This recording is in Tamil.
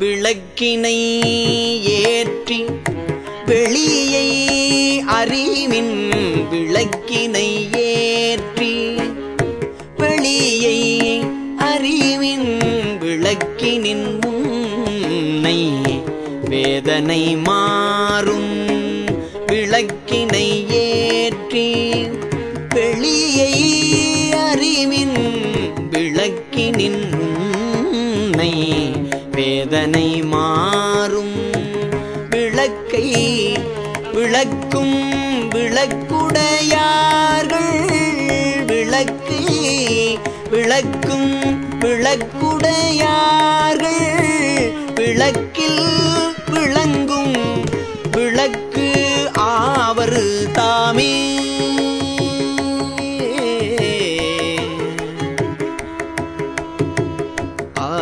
விளக்கினை ஏற்றி வெளியை அறிவின் விளக்கினை ஏற்றி வெளியை அறிவின் விளக்கினின் முன்னை வேதனை மாறும் விளக்கினை ஏற்றி வெளியை அறிவின் விளக்கினின் முன்னை வேதனை மாறும். விளக்கை விளக்கும் விளக்குடையார்கள். விளக்கை விளக்கும் விளக்குடையார்கள். விளக்கில் விளங்கும் விளக்கு ஆவர் தாமே. ஆ